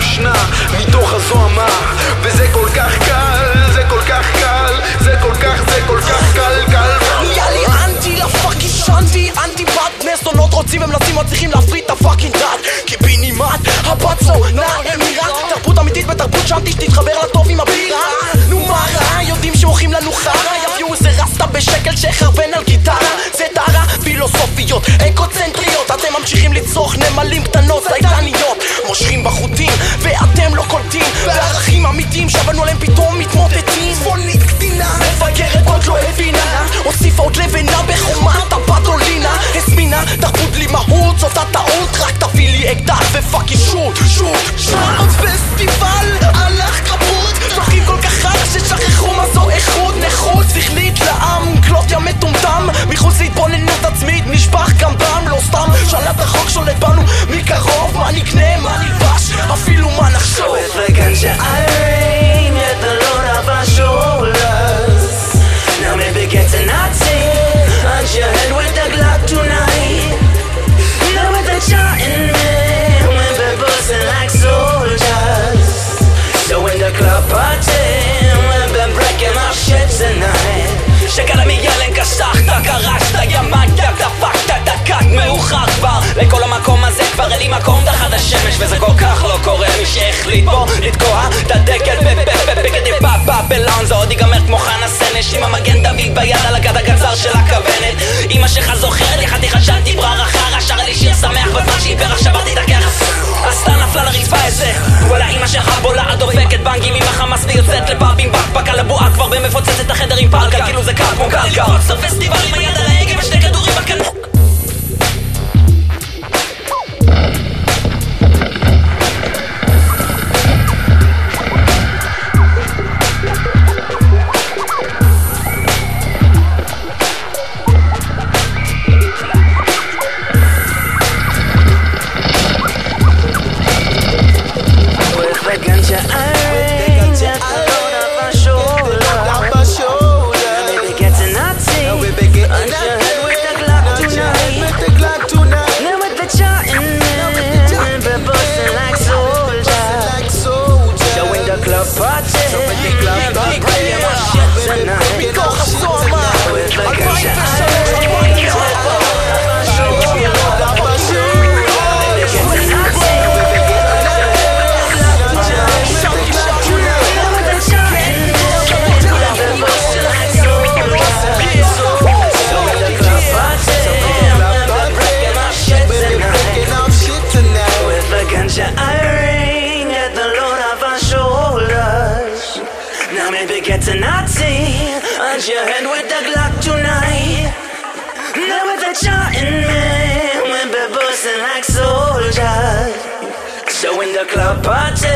יושנה מתוך הזוהמה וזה כל כך קל, זה כל כך קל, זה כל כך, זה כל כך קל, קל. נהיה לי אנטי לפאקינג שאנטי, אנטי בת נסונות רוצים ומנסים מצליחים להפריד את הפאקינג דת. כי בינימט הבת זו נעה אמירה תרבות אמיתית בתרבות שאנטי שתתחבר לטוב עם הבירה. נו מה רע, יודעים שמוכרים לנו חרא יביאו איזה רסטה בשקל שחרבן על גיטרה. זה טרה פילוסופיות, אקו-צנטריות. אתם ממשיכים לצרוך נמלים קטנות. עצמית נשפך לתקוע את הדגל בבגדי בבלון זה עוד ייגמר כמו חנה סנש עם המגן דוד ביד על הגד הקצר של הכוונת. אמא שלך זוכרת לי חתיכה של דיברה חרא שרה לי שיר שמח בזמן שהיא פרח שברתי את עשתה נפלה לרצפה איזה. וואלה אמא שלך בולעת get to Nazi, punch your head with the Glock tonight. Now with the charting man, we'll be like soldiers. So in the club party,